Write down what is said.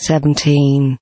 seventeen.